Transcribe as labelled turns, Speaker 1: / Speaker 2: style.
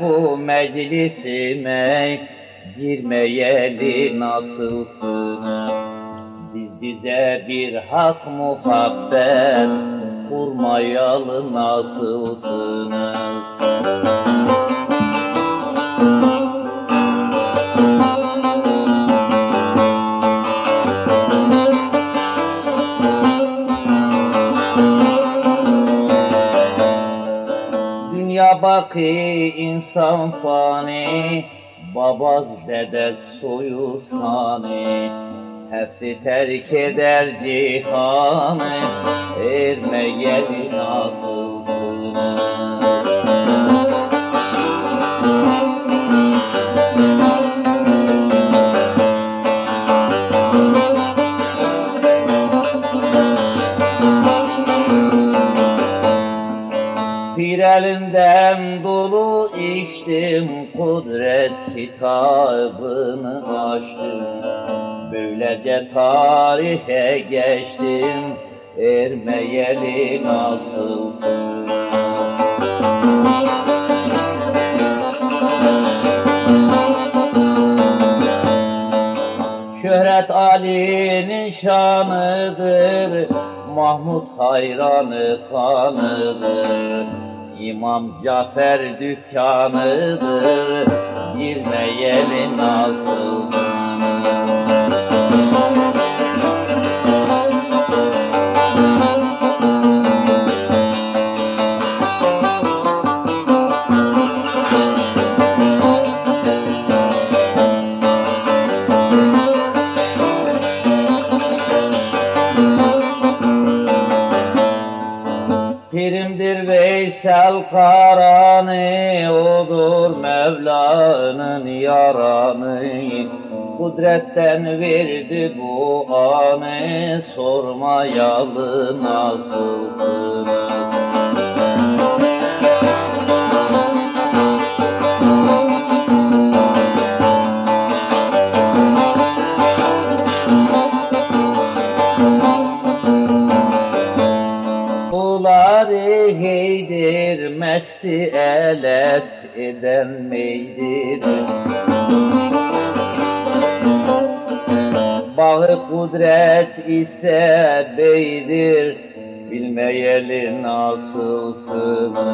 Speaker 1: bu meclisime girmeyeli nasılsınız? Diz dize bir hak muhabbet kurmayalı nasılsınız? Baki insan fani Babaz dedez soyu sani Hepsi terk eder cihanı Ermeyeli nasılsınız? Bir elinden içtim kudret kitabını açtım Böylece tarihe geçtim ermeyeli nasılsınız? Şöhret Ali'nin şanıdır Mahmud hayranı kanıdır İmam Cafer dükkanıdır Pirimdir Veysel Karani odur Mevla'nın yaranı Kudretten verdi bu anı sormayalı nasılsınız? Mesti elest eden meydir? Bağı kudret ise beydir Bilmeyeli nasılsınız